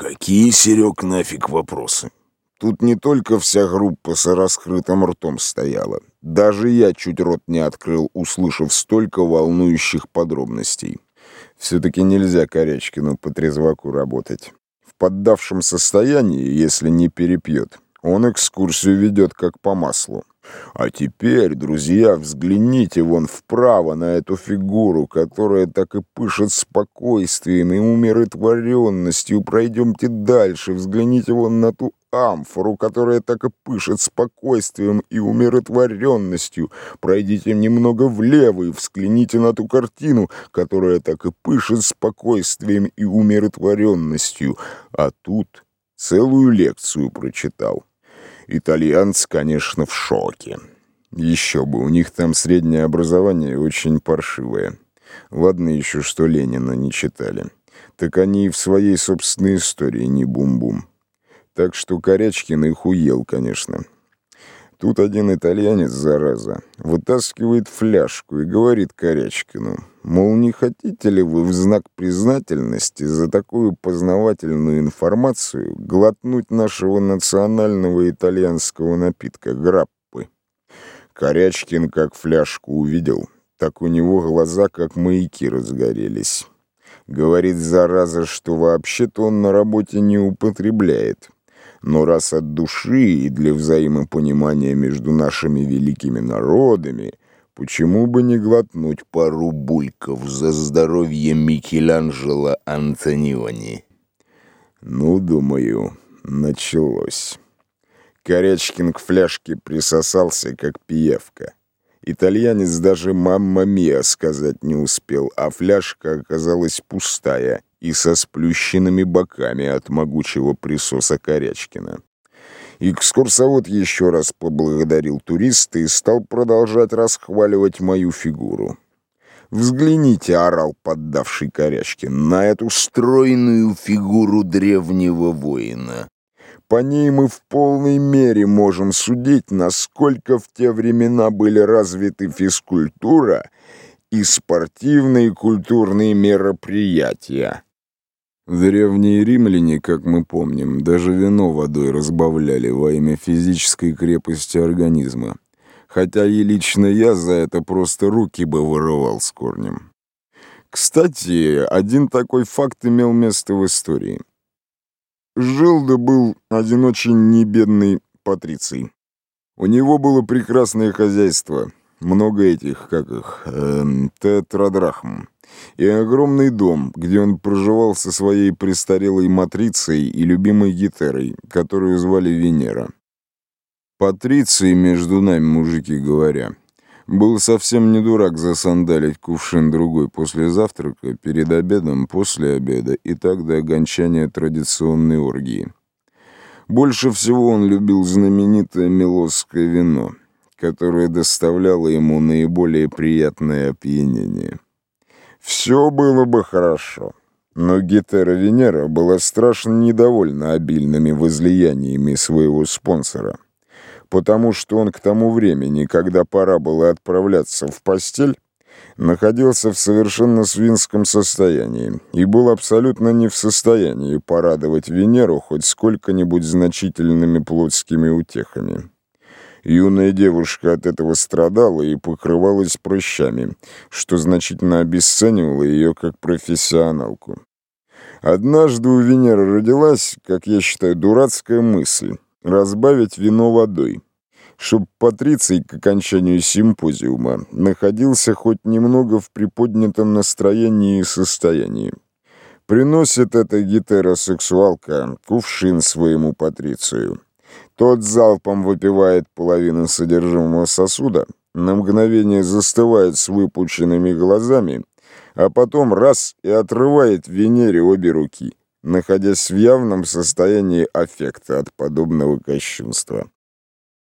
Какие, Серег, нафиг вопросы? Тут не только вся группа с раскрытым ртом стояла. Даже я чуть рот не открыл, услышав столько волнующих подробностей. Все-таки нельзя Корячкину по трезваку работать. В поддавшем состоянии, если не перепьет, он экскурсию ведет как по маслу. А теперь, друзья, взгляните вон вправо на эту фигуру, которая так и пышет спокойствием и умиротворенностью. Пройдемте дальше, взгляните вон на ту амфору, которая так и пышет спокойствием и умиротворенностью. Пройдите немного влево и взгляните на ту картину, которая так и пышет спокойствием и умиротворенностью. А тут целую лекцию прочитал. Итальянцы, конечно, в шоке. Еще бы, у них там среднее образование очень паршивое. Ладно еще, что Ленина не читали. Так они и в своей собственной истории не бум-бум. Так что Корячкин их уел, конечно. Тут один итальянец, зараза, вытаскивает фляжку и говорит Корячкину, мол, не хотите ли вы в знак признательности за такую познавательную информацию глотнуть нашего национального итальянского напитка граппы? Корячкин как фляжку увидел, так у него глаза как маяки разгорелись. Говорит, зараза, что вообще-то он на работе не употребляет но раз от души и для взаимопонимания между нашими великими народами, почему бы не глотнуть пару бульков за здоровье Микеланджело Антониони? Ну, думаю, началось. Корячкин к фляжке присосался, как пиявка. Итальянец даже «мамма миа» сказать не успел, а фляжка оказалась пустая и со сплющенными боками от могучего присоса Корячкина. Экскурсовод еще раз поблагодарил туриста и стал продолжать расхваливать мою фигуру. «Взгляните», — орал поддавший Корячкин, — «на эту стройную фигуру древнего воина. По ней мы в полной мере можем судить, насколько в те времена были развиты физкультура и спортивные и культурные мероприятия. Древние римляне, как мы помним, даже вино водой разбавляли во имя физической крепости организма. Хотя и лично я за это просто руки бы вырывал с корнем. Кстати, один такой факт имел место в истории. Жил да был один очень небедный патриций. У него было прекрасное хозяйство, много этих, как их, э, тетрадрахм, и огромный дом, где он проживал со своей престарелой матрицей и любимой гитарой, которую звали Венера. Патриций, между нами, мужики говоря, был совсем не дурак засандалить кувшин другой после завтрака, перед обедом, после обеда и так до окончания традиционной оргии. Больше всего он любил знаменитое мелосское вино, которое доставляло ему наиболее приятное опьянение. Все было бы хорошо, но Гетера Венера была страшно недовольна обильными возлияниями своего спонсора — потому что он к тому времени, когда пора было отправляться в постель, находился в совершенно свинском состоянии и был абсолютно не в состоянии порадовать Венеру хоть сколько-нибудь значительными плотскими утехами. Юная девушка от этого страдала и покрывалась прыщами, что значительно обесценивало ее как профессионалку. Однажды у Венеры родилась, как я считаю, дурацкая мысль — разбавить вино водой, чтобы Патриций к окончанию симпозиума находился хоть немного в приподнятом настроении и состоянии. Приносит эта гетеросексуалка кувшин своему Патрицию. Тот залпом выпивает половину содержимого сосуда, на мгновение застывает с выпученными глазами, а потом раз и отрывает Венере обе руки находясь в явном состоянии аффекта от подобного кощунства.